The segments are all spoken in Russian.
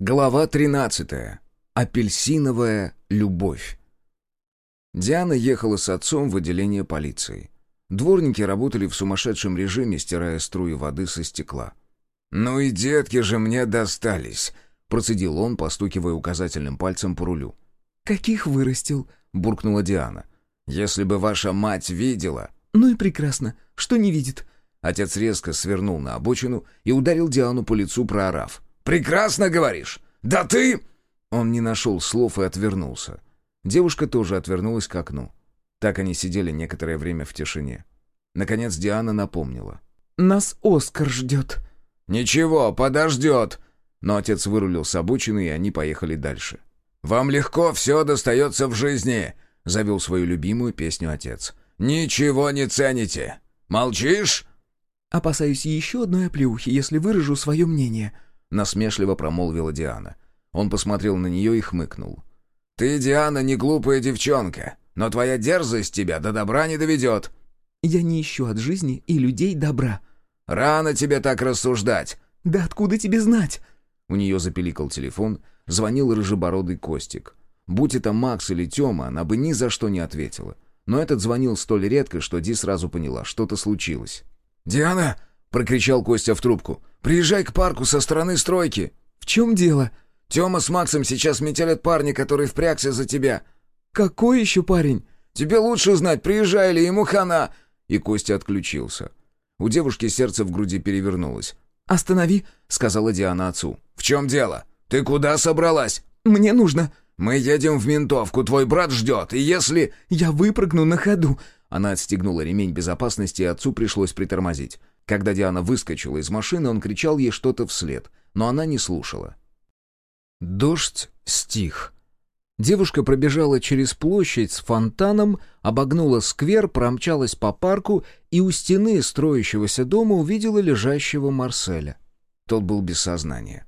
Глава 13. Апельсиновая любовь. Диана ехала с отцом в отделение полиции. Дворники работали в сумасшедшем режиме, стирая струи воды со стекла. «Ну и детки же мне достались», — процедил он, постукивая указательным пальцем по рулю. «Каких вырастил?» — буркнула Диана. «Если бы ваша мать видела...» «Ну и прекрасно. Что не видит?» Отец резко свернул на обочину и ударил Диану по лицу, проорав. «Прекрасно говоришь! Да ты...» Он не нашел слов и отвернулся. Девушка тоже отвернулась к окну. Так они сидели некоторое время в тишине. Наконец Диана напомнила. «Нас Оскар ждет». «Ничего, подождет!» Но отец вырулил с обочины, и они поехали дальше. «Вам легко все достается в жизни!» — завел свою любимую песню отец. «Ничего не цените! Молчишь?» «Опасаюсь еще одной оплеухи, если выражу свое мнение», — насмешливо промолвила Диана. Он посмотрел на нее и хмыкнул. «Ты, Диана, не глупая девчонка, но твоя дерзость тебя до добра не доведет». «Я не ищу от жизни и людей добра». «Рано тебе так рассуждать». «Да откуда тебе знать?» У нее запеликал телефон, звонил рыжебородый Костик. Будь это Макс или Тёма, она бы ни за что не ответила. Но этот звонил столь редко, что Ди сразу поняла, что-то случилось. «Диана!» — прокричал Костя в трубку. «Приезжай к парку со стороны стройки». «В чем дело?» «Тема с Максом сейчас метелят парня, который впрягся за тебя». «Какой еще парень?» «Тебе лучше знать, приезжай или ему хана». И Костя отключился. У девушки сердце в груди перевернулось. «Останови», — сказала Диана отцу. «В чем дело? Ты куда собралась?» «Мне нужно...» «Мы едем в ментовку, твой брат ждет, и если...» «Я выпрыгну на ходу». Она отстегнула ремень безопасности, и отцу пришлось притормозить. Когда Диана выскочила из машины, он кричал ей что-то вслед, но она не слушала. Дождь стих. Девушка пробежала через площадь с фонтаном, обогнула сквер, промчалась по парку и у стены строящегося дома увидела лежащего Марселя. Тот был без сознания.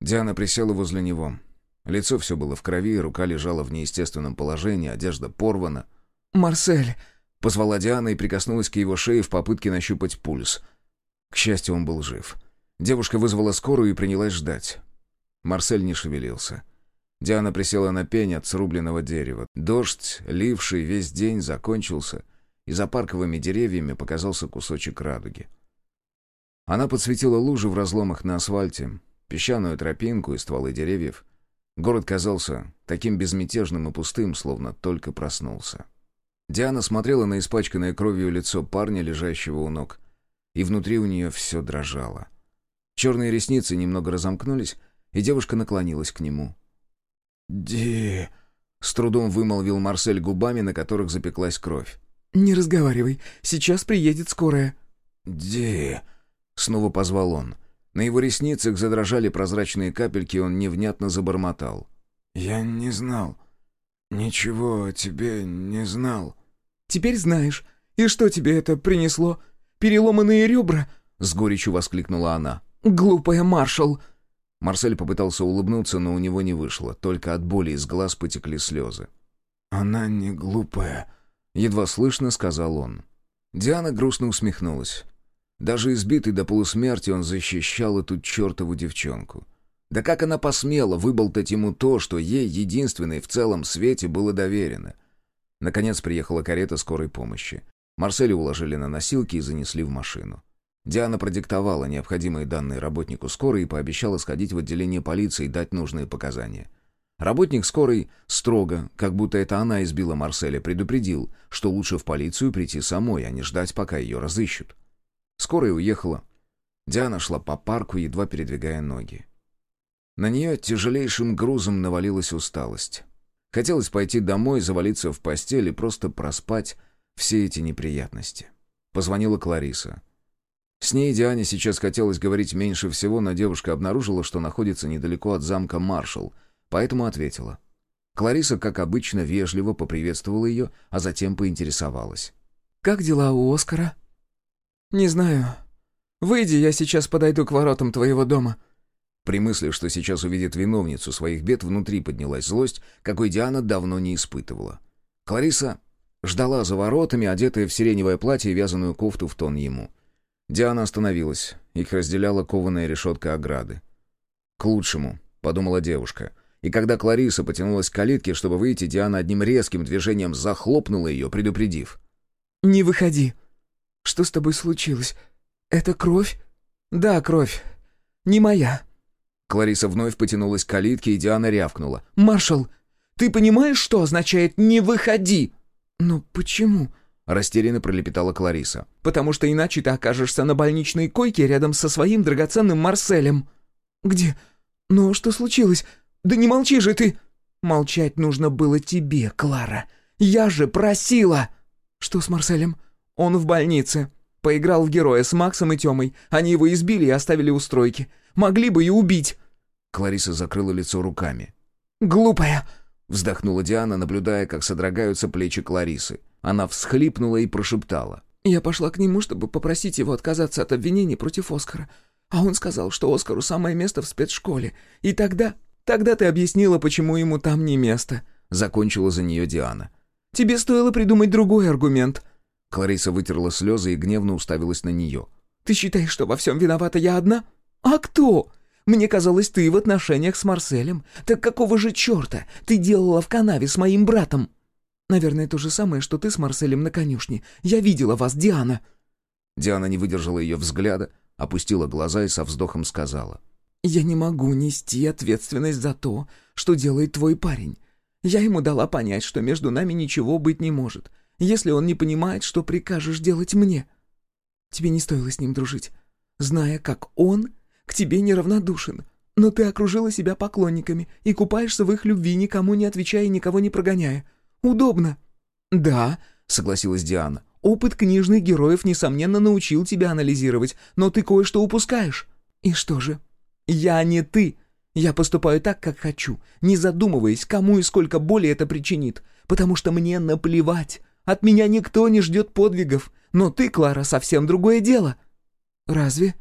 Диана присела возле него. Лицо все было в крови, рука лежала в неестественном положении, одежда порвана. «Марсель!» Позвала Диана и прикоснулась к его шее в попытке нащупать пульс. К счастью, он был жив. Девушка вызвала скорую и принялась ждать. Марсель не шевелился. Диана присела на пень от срубленного дерева. Дождь, ливший весь день, закончился, и за парковыми деревьями показался кусочек радуги. Она подсветила лужи в разломах на асфальте, песчаную тропинку и стволы деревьев. Город казался таким безмятежным и пустым, словно только проснулся. Диана смотрела на испачканное кровью лицо парня, лежащего у ног, и внутри у нее все дрожало. Черные ресницы немного разомкнулись, и девушка наклонилась к нему. «Ди...» — с трудом вымолвил Марсель губами, на которых запеклась кровь. «Не разговаривай, сейчас приедет скорая». «Ди...» — снова позвал он. На его ресницах задрожали прозрачные капельки, и он невнятно забормотал. «Я не знал. «Ничего о тебе не знал». «Теперь знаешь. И что тебе это принесло? Переломанные ребра?» — с горечью воскликнула она. «Глупая маршал!» Марсель попытался улыбнуться, но у него не вышло. Только от боли из глаз потекли слезы. «Она не глупая», — едва слышно сказал он. Диана грустно усмехнулась. Даже избитый до полусмерти он защищал эту чертову девчонку. Да как она посмела выболтать ему то, что ей, единственной в целом свете, было доверено? Наконец приехала карета скорой помощи. Марселя уложили на носилки и занесли в машину. Диана продиктовала необходимые данные работнику скорой и пообещала сходить в отделение полиции и дать нужные показания. Работник скорой строго, как будто это она избила Марселя, предупредил, что лучше в полицию прийти самой, а не ждать, пока ее разыщут. Скорая уехала. Диана шла по парку, едва передвигая ноги. На нее тяжелейшим грузом навалилась усталость. Хотелось пойти домой, завалиться в постель и просто проспать все эти неприятности. Позвонила Клариса. С ней Диане сейчас хотелось говорить меньше всего, но девушка обнаружила, что находится недалеко от замка Маршал, поэтому ответила. Клариса, как обычно, вежливо поприветствовала ее, а затем поинтересовалась. «Как дела у Оскара?» «Не знаю. Выйди, я сейчас подойду к воротам твоего дома. При мысли, что сейчас увидит виновницу своих бед, внутри поднялась злость, какой Диана давно не испытывала. Клариса ждала за воротами, одетая в сиреневое платье и вязаную кофту в тон ему. Диана остановилась. Их разделяла кованая решетка ограды. К лучшему. подумала девушка. И когда Клариса потянулась к калитке, чтобы выйти, Диана одним резким движением захлопнула ее, предупредив. «Не выходи. Что с тобой случилось? Это кровь?» «Да, кровь. Не моя». Клариса вновь потянулась к калитке, и Диана рявкнула. «Маршал, ты понимаешь, что означает «не выходи»?» «Но почему?» — растерянно пролепетала Клариса. «Потому что иначе ты окажешься на больничной койке рядом со своим драгоценным Марселем». «Где? Но что случилось? Да не молчи же ты!» «Молчать нужно было тебе, Клара. Я же просила!» «Что с Марселем?» «Он в больнице. Поиграл в героя с Максом и Тёмой. Они его избили и оставили у стройки. Могли бы и убить». Клариса закрыла лицо руками. «Глупая!» — вздохнула Диана, наблюдая, как содрогаются плечи Кларисы. Она всхлипнула и прошептала. «Я пошла к нему, чтобы попросить его отказаться от обвинений против Оскара. А он сказал, что Оскару самое место в спецшколе. И тогда... Тогда ты объяснила, почему ему там не место», — закончила за нее Диана. «Тебе стоило придумать другой аргумент». Клариса вытерла слезы и гневно уставилась на нее. «Ты считаешь, что во всем виновата я одна? А кто? Мне казалось, ты в отношениях с Марселем. Так какого же черта ты делала в канаве с моим братом?» «Наверное, то же самое, что ты с Марселем на конюшне. Я видела вас, Диана». Диана не выдержала ее взгляда, опустила глаза и со вздохом сказала. «Я не могу нести ответственность за то, что делает твой парень. Я ему дала понять, что между нами ничего быть не может, если он не понимает, что прикажешь делать мне. Тебе не стоило с ним дружить, зная, как он к тебе неравнодушен, но ты окружила себя поклонниками и купаешься в их любви, никому не отвечая и никого не прогоняя. Удобно». «Да», — согласилась Диана, Опыт книжных героев, несомненно, научил тебя анализировать, но ты кое-что упускаешь. И что же? Я не ты. Я поступаю так, как хочу, не задумываясь, кому и сколько боли это причинит, потому что мне наплевать. От меня никто не ждет подвигов, но ты, Клара, совсем другое дело. Разве?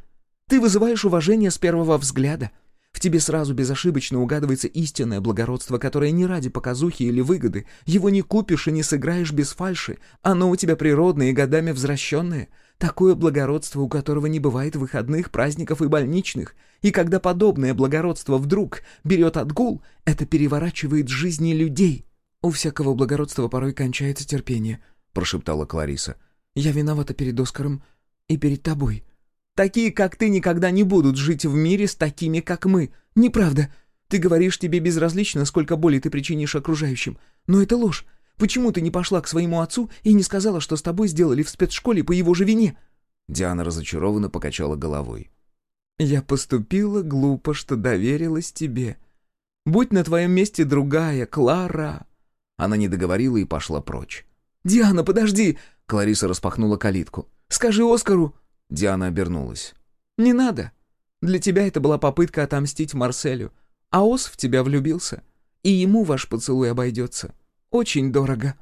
Ты вызываешь уважение с первого взгляда. В тебе сразу безошибочно угадывается истинное благородство, которое не ради показухи или выгоды. Его не купишь и не сыграешь без фальши. Оно у тебя природное и годами возвращенное. Такое благородство, у которого не бывает выходных, праздников и больничных. И когда подобное благородство вдруг берет отгул, это переворачивает жизни людей. «У всякого благородства порой кончается терпение», — прошептала Клариса. «Я виновата перед Оскаром и перед тобой». Такие, как ты, никогда не будут жить в мире с такими, как мы. Неправда. Ты говоришь, тебе безразлично, сколько боли ты причинишь окружающим. Но это ложь. Почему ты не пошла к своему отцу и не сказала, что с тобой сделали в спецшколе по его же вине?» Диана разочарованно покачала головой. «Я поступила глупо, что доверилась тебе. Будь на твоем месте другая, Клара!» Она не договорила и пошла прочь. «Диана, подожди!» Клариса распахнула калитку. «Скажи Оскару, Диана обернулась. «Не надо. Для тебя это была попытка отомстить Марселю. А Ос в тебя влюбился. И ему ваш поцелуй обойдется. Очень дорого».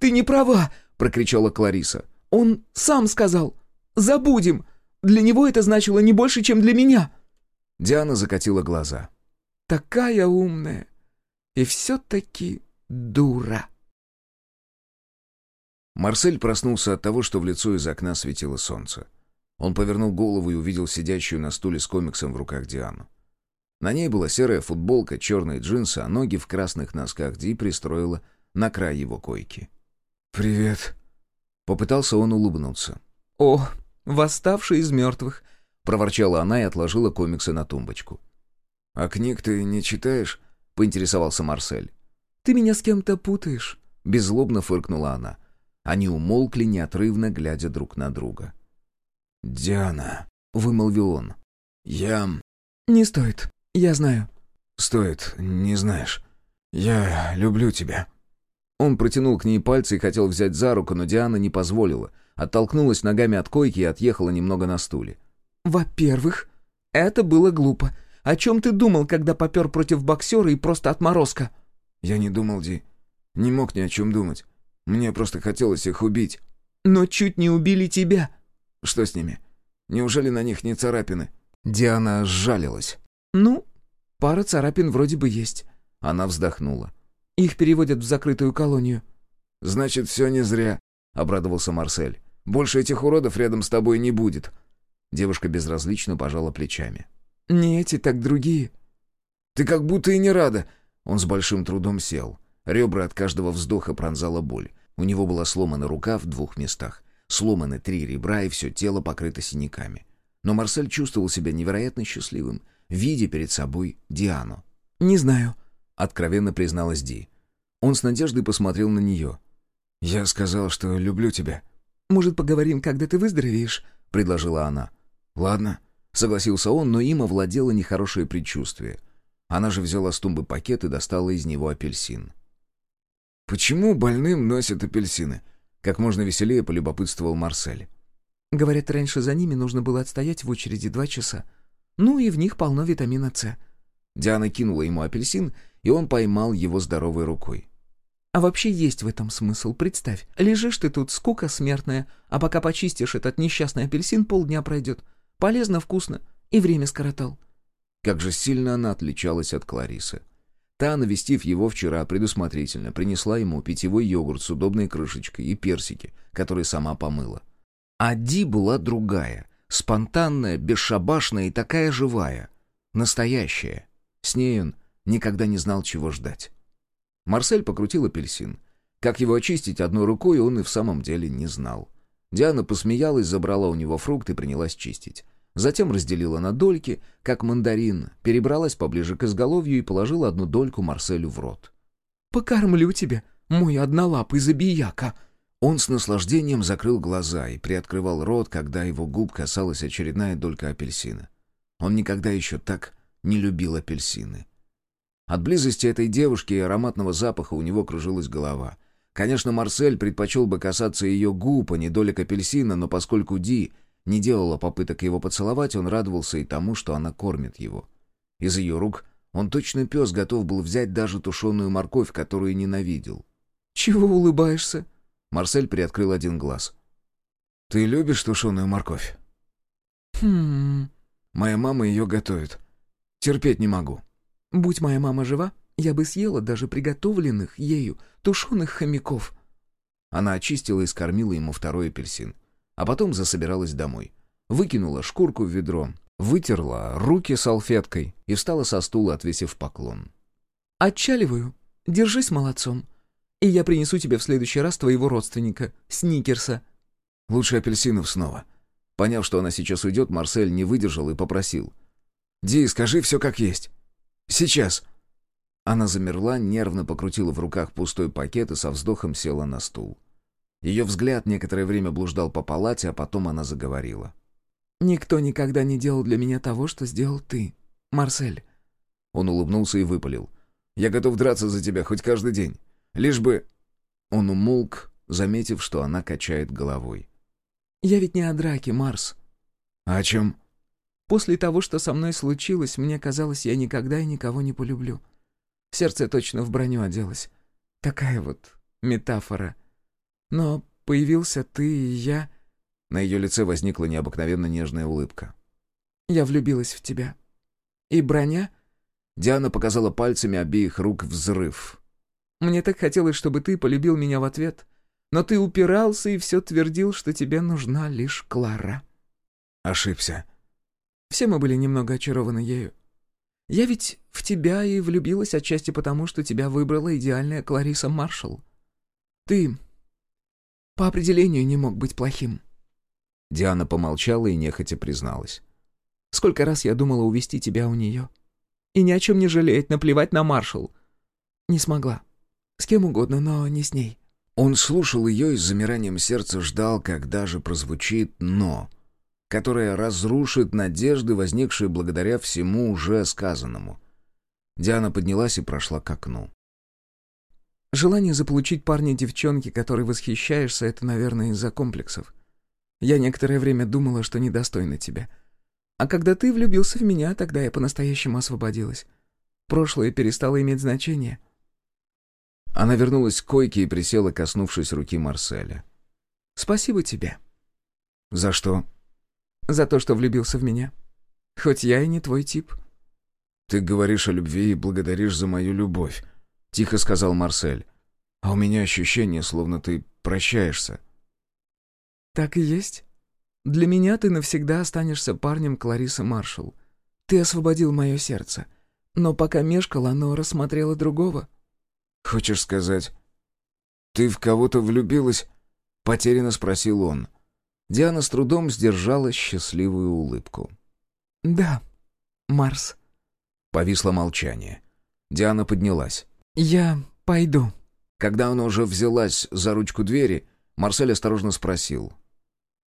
«Ты не права!» — прокричала Клариса. «Он сам сказал. Забудем. Для него это значило не больше, чем для меня». Диана закатила глаза. «Такая умная. И все-таки дура». Марсель проснулся от того, что в лицо из окна светило солнце. Он повернул голову и увидел сидящую на стуле с комиксом в руках Диану. На ней была серая футболка, черные джинсы, а ноги в красных носках Ди пристроила на край его койки. «Привет». Попытался он улыбнуться. «О, восставший из мертвых», — проворчала она и отложила комиксы на тумбочку. «А книг ты не читаешь?» — поинтересовался Марсель. «Ты меня с кем-то путаешь», — беззлобно фыркнула она. Они умолкли, неотрывно глядя друг на друга. «Диана», — вымолвил он, — «я...» «Не стоит, я знаю». «Стоит, не знаешь. Я люблю тебя». Он протянул к ней пальцы и хотел взять за руку, но Диана не позволила. Оттолкнулась ногами от койки и отъехала немного на стуле. «Во-первых, это было глупо. О чем ты думал, когда попер против боксера и просто отморозка?» «Я не думал, Ди. Не мог ни о чем думать. Мне просто хотелось их убить». «Но чуть не убили тебя». Что с ними? Неужели на них не царапины? Диана сжалилась. Ну, пара царапин вроде бы есть. Она вздохнула. Их переводят в закрытую колонию. Значит, все не зря, обрадовался Марсель. Больше этих уродов рядом с тобой не будет. Девушка безразлично пожала плечами. Не эти, так другие. Ты как будто и не рада». Он с большим трудом сел. Ребра от каждого вздоха пронзала боль. У него была сломана рука в двух местах. Сломаны три ребра, и все тело покрыто синяками. Но Марсель чувствовал себя невероятно счастливым, видя перед собой Диану. «Не знаю», — откровенно призналась Ди. Он с надеждой посмотрел на нее. «Я сказал, что люблю тебя». «Может, поговорим, когда ты выздоровеешь?» — предложила она. «Ладно», — согласился он, но им овладело нехорошее предчувствие. Она же взяла с тумбы пакет и достала из него апельсин. «Почему больным носят апельсины?» — как можно веселее полюбопытствовал Марсель. «Говорят, раньше за ними нужно было отстоять в очереди два часа. Ну и в них полно витамина С». Диана кинула ему апельсин, и он поймал его здоровой рукой. А вообще есть в этом смысл, представь. Лежишь ты тут, скука смертная, а пока почистишь этот несчастный апельсин, полдня пройдет. Полезно, вкусно. И время скоротал. Как же сильно она отличалась от Кларисы. Та, навестив его вчера предусмотрительно, принесла ему питьевой йогурт с удобной крышечкой и персики, которые сама помыла. А Ди была другая, спонтанная, бесшабашная и такая живая. Настоящая. С ней он никогда не знал, чего ждать. Марсель покрутил апельсин. Как его очистить одной рукой, он и в самом деле не знал. Диана посмеялась, забрала у него фрукт и принялась чистить. Затем разделила на дольки, как мандарин, перебралась поближе к изголовью и положила одну дольку Марселю в рот. «Покормлю тебя, мой однолапый забияка!» Он с наслаждением закрыл глаза и приоткрывал рот, когда его губ касалась очередная долька апельсина. Он никогда еще так не любил апельсины. От близости этой девушки и ароматного запаха у него кружилась голова. Конечно, Марсель предпочел бы касаться ее губ, а не долек апельсина, но поскольку Ди не делала попыток его поцеловать, он радовался и тому, что она кормит его. Из ее рук он точно пес готов был взять даже тушеную морковь, которую ненавидел. «Чего улыбаешься?» Марсель приоткрыл один глаз. «Ты любишь тушеную морковь?» «Хм...» «Моя мама ее готовит. Терпеть не могу». Будь моя мама жива, я бы съела даже приготовленных ею тушеных хомяков». Она очистила и скормила ему второй апельсин. А потом засобиралась домой. Выкинула шкурку в ведро, вытерла руки салфеткой и встала со стула, отвесив поклон. «Отчаливаю. Держись молодцом. И я принесу тебе в следующий раз твоего родственника, Сникерса». «Лучше апельсинов снова». Поняв, что она сейчас уйдет, Марсель не выдержал и попросил. «Ди, скажи все как есть». Сейчас!» Она замерла, нервно покрутила в руках пустой пакет и со вздохом села на стул. Ее взгляд некоторое время блуждал по палате, а потом она заговорила. «Никто никогда не делал для меня того, что сделал ты, Марсель». Он улыбнулся и выпалил. «Я готов драться за тебя хоть каждый день. Лишь бы...» Он умолк, заметив, что она качает головой. «Я ведь не о драке, Марс». «А о чем?» После того, что со мной случилось, мне казалось, я никогда и никого не полюблю. Сердце точно в броню оделось. Такая вот метафора. Но появился ты и я... На ее лице возникла необыкновенно нежная улыбка. Я влюбилась в тебя. И броня... Диана показала пальцами обеих рук взрыв. Мне так хотелось, чтобы ты полюбил меня в ответ. Но ты упирался и все твердил, что тебе нужна лишь Клара. Ошибся. Все мы были немного очарованы ею. Я ведь в тебя и влюбилась отчасти потому, что тебя выбрала идеальная Клариса Маршалл. Ты по определению не мог быть плохим». Диана помолчала и нехотя призналась. «Сколько раз я думала увести тебя у нее. И ни о чем не жалеть, наплевать на Маршалл. Не смогла. С кем угодно, но не с ней». Он слушал ее и с замиранием сердца ждал, когда же прозвучит «но» которая разрушит надежды, возникшие благодаря всему уже сказанному. Диана поднялась и прошла к окну. «Желание заполучить парня девчонки, которой восхищаешься, это, наверное, из-за комплексов. Я некоторое время думала, что недостойна тебя. А когда ты влюбился в меня, тогда я по-настоящему освободилась. Прошлое перестало иметь значение». Она вернулась к койке и присела, коснувшись руки Марселя. «Спасибо тебе». «За что?» За то, что влюбился в меня. Хоть я и не твой тип». «Ты говоришь о любви и благодаришь за мою любовь», — тихо сказал Марсель. «А у меня ощущение, словно ты прощаешься». «Так и есть. Для меня ты навсегда останешься парнем Кларисы Маршалл. Ты освободил мое сердце. Но пока мешкала, оно рассмотрело другого». «Хочешь сказать, ты в кого-то влюбилась?» — потерянно спросил он. Диана с трудом сдержала счастливую улыбку. «Да, Марс». Повисло молчание. Диана поднялась. «Я пойду». Когда она уже взялась за ручку двери, Марсель осторожно спросил.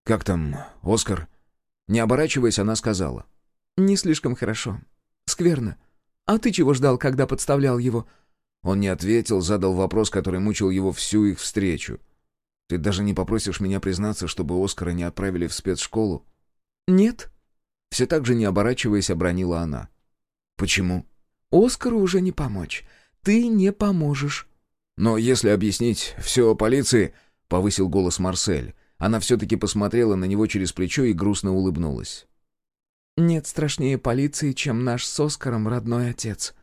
«Как там, Оскар?» Не оборачиваясь, она сказала. «Не слишком хорошо. Скверно. А ты чего ждал, когда подставлял его?» Он не ответил, задал вопрос, который мучил его всю их встречу. «Ты даже не попросишь меня признаться, чтобы Оскара не отправили в спецшколу?» «Нет». Все так же не оборачиваясь, обронила она. «Почему?» «Оскару уже не помочь. Ты не поможешь». «Но если объяснить все полиции...» — повысил голос Марсель. Она все-таки посмотрела на него через плечо и грустно улыбнулась. «Нет страшнее полиции, чем наш с Оскаром родной отец».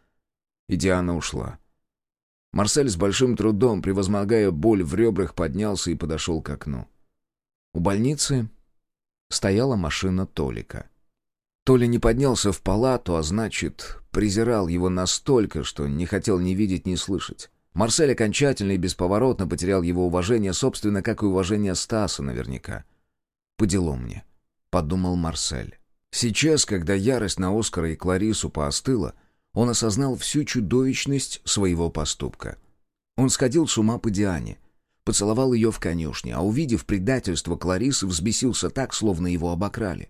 И Диана ушла. Марсель с большим трудом, превозмогая боль в ребрах, поднялся и подошел к окну. У больницы стояла машина Толика. Толя не поднялся в палату, а значит, презирал его настолько, что не хотел ни видеть, ни слышать. Марсель окончательно и бесповоротно потерял его уважение, собственно, как и уважение Стаса наверняка. «По делу мне», — подумал Марсель. Сейчас, когда ярость на Оскара и Кларису поостыла, он осознал всю чудовищность своего поступка. Он сходил с ума по Диане, поцеловал ее в конюшне, а увидев предательство Кларисы, взбесился так, словно его обокрали.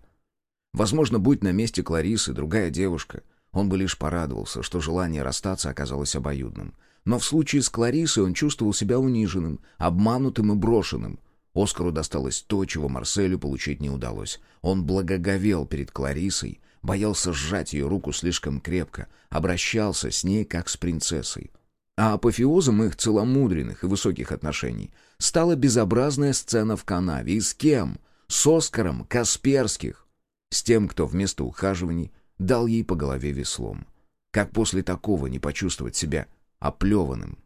Возможно, будь на месте Кларисы другая девушка, он бы лишь порадовался, что желание расстаться оказалось обоюдным — но в случае с Кларисой он чувствовал себя униженным, обманутым и брошенным. Оскару досталось то, чего Марселю получить не удалось. Он благоговел перед Кларисой, боялся сжать ее руку слишком крепко, обращался с ней как с принцессой. А апофеозом их целомудренных и высоких отношений стала безобразная сцена в канаве. И с кем? С Оскаром Касперских. С тем, кто вместо ухаживаний дал ей по голове веслом. Как после такого не почувствовать себя оплеванным.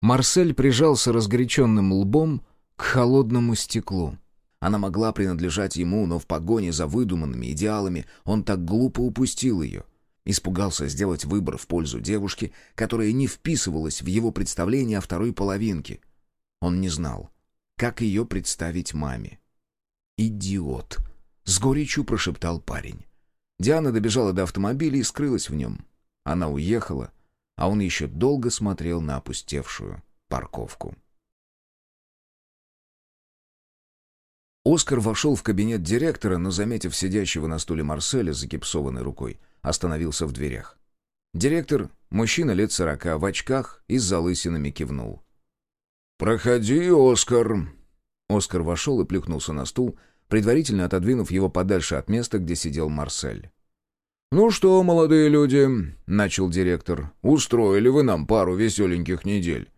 Марсель прижался разгоряченным лбом к холодному стеклу. Она могла принадлежать ему, но в погоне за выдуманными идеалами он так глупо упустил ее. Испугался сделать выбор в пользу девушки, которая не вписывалась в его представление о второй половинке. Он не знал, как ее представить маме. «Идиот!» — с горечью прошептал парень. Диана добежала до автомобиля и скрылась в нем. Она уехала — а он еще долго смотрел на опустевшую парковку. Оскар вошел в кабинет директора, но, заметив сидящего на стуле Марселя с загипсованной рукой, остановился в дверях. Директор, мужчина лет сорока, в очках и с залысинами кивнул. «Проходи, Оскар!» Оскар вошел и плюхнулся на стул, предварительно отодвинув его подальше от места, где сидел Марсель. «Ну что, молодые люди», — начал директор, — «устроили вы нам пару веселеньких недель».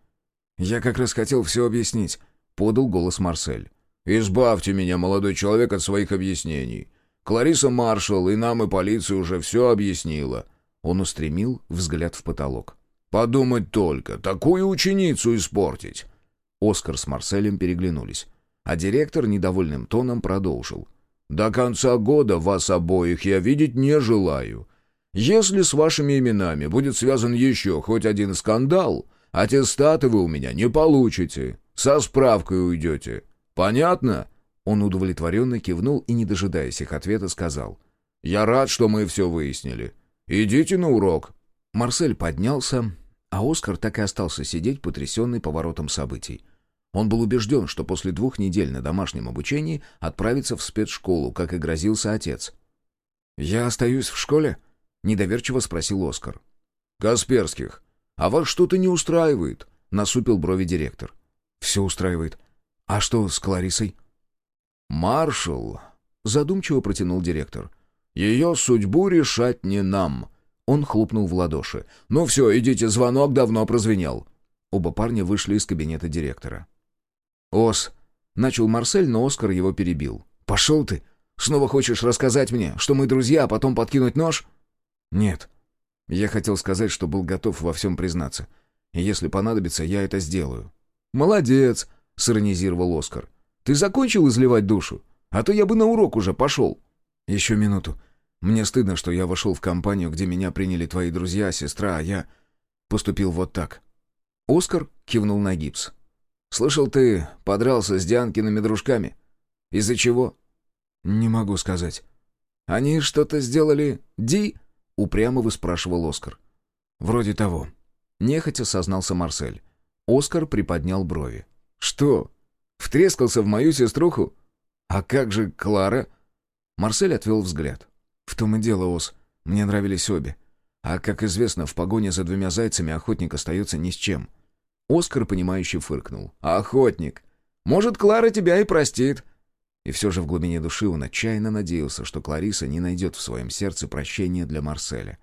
«Я как раз хотел все объяснить», — подал голос Марсель. «Избавьте меня, молодой человек, от своих объяснений. Клариса Маршал и нам, и полиция уже все объяснила». Он устремил взгляд в потолок. «Подумать только, такую ученицу испортить!» Оскар с Марселем переглянулись, а директор недовольным тоном продолжил. До конца года вас обоих я видеть не желаю. Если с вашими именами будет связан еще хоть один скандал, аттестаты вы у меня не получите. Со справкой уйдете. Понятно?» Он удовлетворенно кивнул и, не дожидаясь их ответа, сказал. «Я рад, что мы все выяснили. Идите на урок». Марсель поднялся, а Оскар так и остался сидеть, потрясенный поворотом событий. Он был убежден, что после двух недель на домашнем обучении отправится в спецшколу, как и грозился отец. «Я остаюсь в школе?» — недоверчиво спросил Оскар. «Касперских, а вас что-то не устраивает?» — насупил брови директор. «Все устраивает. А что с Кларисой?» «Маршал», — задумчиво протянул директор. «Ее судьбу решать не нам». Он хлопнул в ладоши. «Ну все, идите, звонок давно прозвенел». Оба парня вышли из кабинета директора. «Ос», — начал Марсель, но Оскар его перебил. «Пошел ты! Снова хочешь рассказать мне, что мы друзья, а потом подкинуть нож?» «Нет. Я хотел сказать, что был готов во всем признаться. И если понадобится, я это сделаю». «Молодец!» — сиронизировал Оскар. «Ты закончил изливать душу? А то я бы на урок уже пошел». «Еще минуту. Мне стыдно, что я вошел в компанию, где меня приняли твои друзья, сестра, а я поступил вот так». Оскар кивнул на гипс. «Слышал, ты подрался с Дианкиными дружками. Из-за чего?» «Не могу сказать». «Они что-то сделали, Ди?» — упрямо выспрашивал Оскар. «Вроде того». Нехотя сознался Марсель. Оскар приподнял брови. «Что? Втрескался в мою сеструху? А как же Клара?» Марсель отвел взгляд. «В том и дело, Ос. Мне нравились обе. А, как известно, в погоне за двумя зайцами охотник остается ни с чем». Оскар, понимающе фыркнул. «Охотник! Может, Клара тебя и простит!» И все же в глубине души он отчаянно надеялся, что Клариса не найдет в своем сердце прощения для Марселя.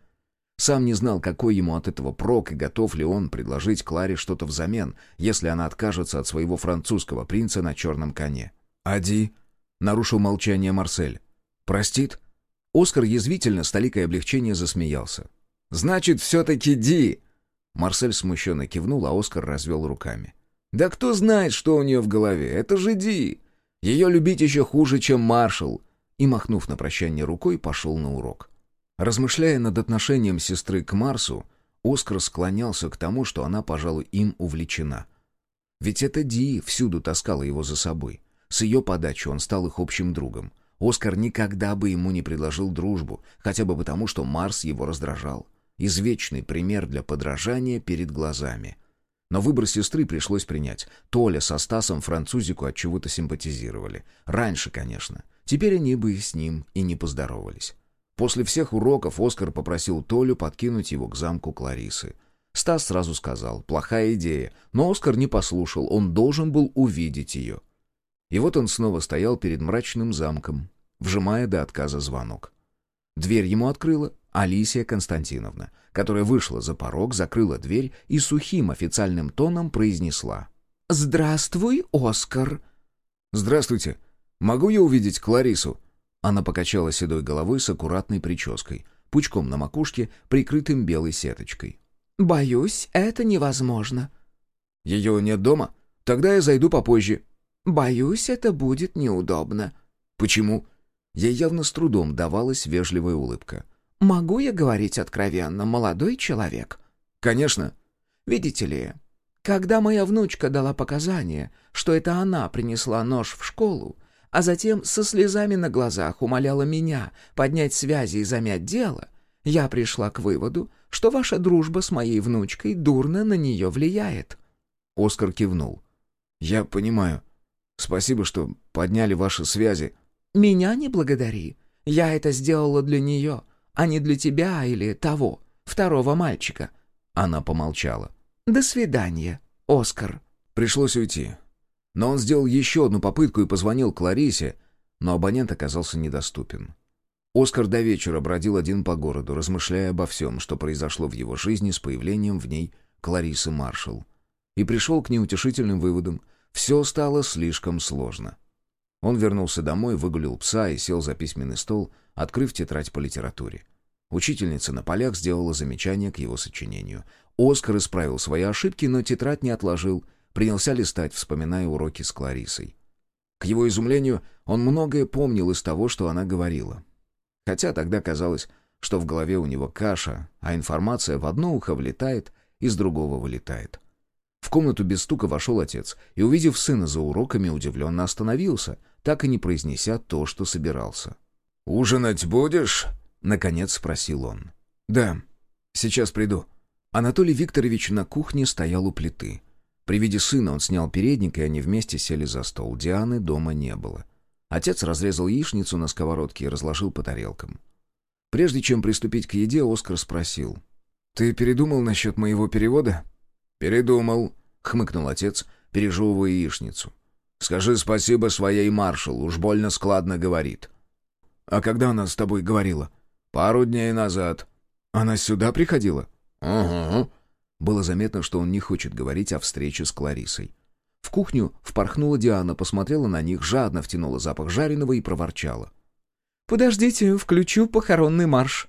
Сам не знал, какой ему от этого прок и готов ли он предложить Кларе что-то взамен, если она откажется от своего французского принца на черном коне. «Ади?» — нарушил молчание Марсель. «Простит?» Оскар язвительно, с толикой облегчения засмеялся. «Значит, все-таки Ди!» Марсель смущенно кивнул, а Оскар развел руками. «Да кто знает, что у нее в голове? Это же Ди! Ее любить еще хуже, чем маршал!» И, махнув на прощание рукой, пошел на урок. Размышляя над отношением сестры к Марсу, Оскар склонялся к тому, что она, пожалуй, им увлечена. Ведь это Ди всюду таскала его за собой. С ее подачи он стал их общим другом. Оскар никогда бы ему не предложил дружбу, хотя бы потому, что Марс его раздражал. Извечный пример для подражания перед глазами. Но выбор сестры пришлось принять. Толя со Стасом французику от чего-то симпатизировали. Раньше, конечно. Теперь они бы с ним и не поздоровались. После всех уроков Оскар попросил Толю подкинуть его к замку Кларисы. Стас сразу сказал, плохая идея, но Оскар не послушал, он должен был увидеть ее. И вот он снова стоял перед мрачным замком, вжимая до отказа звонок. Дверь ему открыла Алисия Константиновна, которая вышла за порог, закрыла дверь и сухим официальным тоном произнесла. «Здравствуй, Оскар!» «Здравствуйте! Могу я увидеть Кларису?» Она покачала седой головой с аккуратной прической, пучком на макушке, прикрытым белой сеточкой. «Боюсь, это невозможно». «Ее нет дома? Тогда я зайду попозже». «Боюсь, это будет неудобно». «Почему?» Ей явно с трудом давалась вежливая улыбка. «Могу я говорить откровенно, молодой человек?» «Конечно». «Видите ли, когда моя внучка дала показания, что это она принесла нож в школу, а затем со слезами на глазах умоляла меня поднять связи и замять дело, я пришла к выводу, что ваша дружба с моей внучкой дурно на нее влияет». Оскар кивнул. «Я понимаю. Спасибо, что подняли ваши связи». «Меня не благодари. Я это сделала для нее, а не для тебя или того, второго мальчика». Она помолчала. «До свидания, Оскар». Пришлось уйти. Но он сделал еще одну попытку и позвонил Кларисе, но абонент оказался недоступен. Оскар до вечера бродил один по городу, размышляя обо всем, что произошло в его жизни с появлением в ней Кларисы Маршалл. И пришел к неутешительным выводам. Все стало слишком сложно. Он вернулся домой, выгулил пса и сел за письменный стол, открыв тетрадь по литературе. Учительница на полях сделала замечание к его сочинению. Оскар исправил свои ошибки, но тетрадь не отложил — принялся листать, вспоминая уроки с Кларисой. К его изумлению, он многое помнил из того, что она говорила. Хотя тогда казалось, что в голове у него каша, а информация в одно ухо влетает, из другого вылетает. В комнату без стука вошел отец и, увидев сына за уроками, удивленно остановился, так и не произнеся то, что собирался. «Ужинать будешь?» — наконец спросил он. «Да, сейчас приду». Анатолий Викторович на кухне стоял у плиты. При виде сына он снял передник, и они вместе сели за стол. Дианы дома не было. Отец разрезал яичницу на сковородке и разложил по тарелкам. Прежде чем приступить к еде, Оскар спросил. «Ты передумал насчет моего перевода?» «Передумал», — хмыкнул отец, пережевывая яичницу. «Скажи спасибо своей маршал, уж больно складно говорит». «А когда она с тобой говорила?» «Пару дней назад». «Она сюда приходила?» «Угу», было заметно, что он не хочет говорить о встрече с Кларисой. В кухню впорхнула Диана, посмотрела на них, жадно втянула запах жареного и проворчала. «Подождите, включу похоронный марш».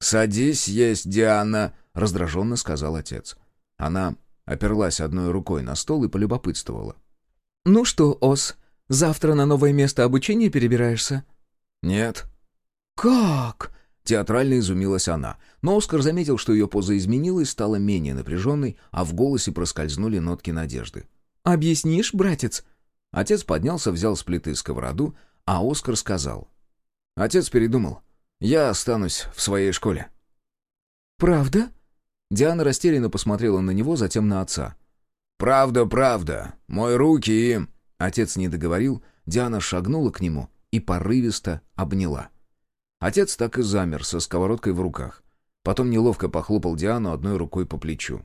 «Садись есть, Диана», — раздраженно сказал отец. Она оперлась одной рукой на стол и полюбопытствовала. «Ну что, Ос, завтра на новое место обучения перебираешься?» «Нет». «Как?» Театрально изумилась она, но Оскар заметил, что ее поза изменилась, стала менее напряженной, а в голосе проскользнули нотки надежды. «Объяснишь, братец?» Отец поднялся, взял с плиты сковороду, а Оскар сказал. «Отец передумал. Я останусь в своей школе». «Правда?» Диана растерянно посмотрела на него, затем на отца. «Правда, правда. Мой руки Отец не договорил, Диана шагнула к нему и порывисто обняла. Отец так и замер со сковородкой в руках. Потом неловко похлопал Диану одной рукой по плечу.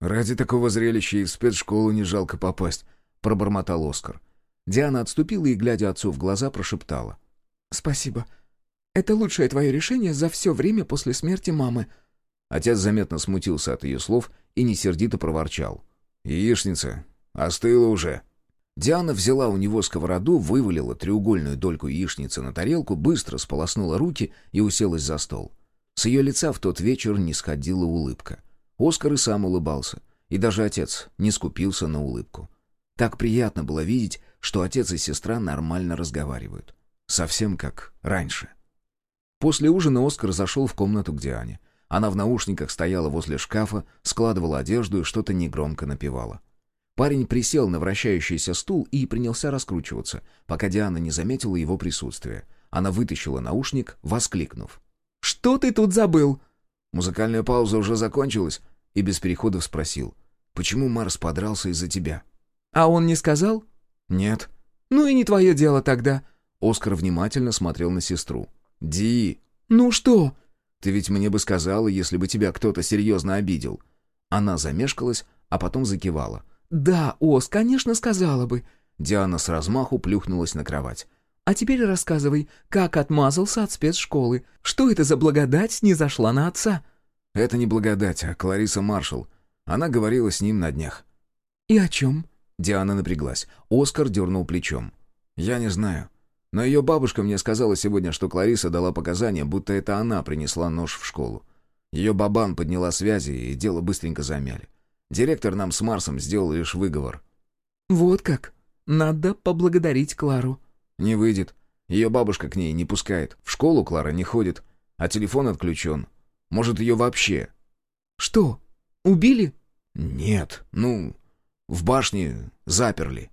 «Ради такого зрелища и в спецшколу не жалко попасть», — пробормотал Оскар. Диана отступила и, глядя отцу в глаза, прошептала. «Спасибо. Это лучшее твое решение за все время после смерти мамы». Отец заметно смутился от ее слов и несердито проворчал. «Яичница, остыла уже». Диана взяла у него сковороду, вывалила треугольную дольку яичницы на тарелку, быстро сполоснула руки и уселась за стол. С ее лица в тот вечер не сходила улыбка. Оскар и сам улыбался, и даже отец не скупился на улыбку. Так приятно было видеть, что отец и сестра нормально разговаривают. Совсем как раньше. После ужина Оскар зашел в комнату к Диане. Она в наушниках стояла возле шкафа, складывала одежду и что-то негромко напевала. Парень присел на вращающийся стул и принялся раскручиваться, пока Диана не заметила его присутствия. Она вытащила наушник, воскликнув. «Что ты тут забыл?» Музыкальная пауза уже закончилась, и без переходов спросил. «Почему Марс подрался из-за тебя?» «А он не сказал?» «Нет». «Ну и не твое дело тогда». Оскар внимательно смотрел на сестру. «Ди!» «Ну что?» «Ты ведь мне бы сказала, если бы тебя кто-то серьезно обидел». Она замешкалась, а потом закивала. «Да, Ос, конечно, сказала бы». Диана с размаху плюхнулась на кровать. «А теперь рассказывай, как отмазался от спецшколы? Что это за благодать не зашла на отца?» «Это не благодать, а Клариса Маршалл. Она говорила с ним на днях». «И о чем?» Диана напряглась. Оскар дернул плечом. «Я не знаю. Но ее бабушка мне сказала сегодня, что Клариса дала показания, будто это она принесла нож в школу. Ее бабан подняла связи, и дело быстренько замяли. Директор нам с Марсом сделал лишь выговор». «Вот как? Надо поблагодарить Клару». «Не выйдет. Ее бабушка к ней не пускает. В школу Клара не ходит, а телефон отключен. Может, ее вообще...» «Что, убили?» «Нет, ну, в башне заперли».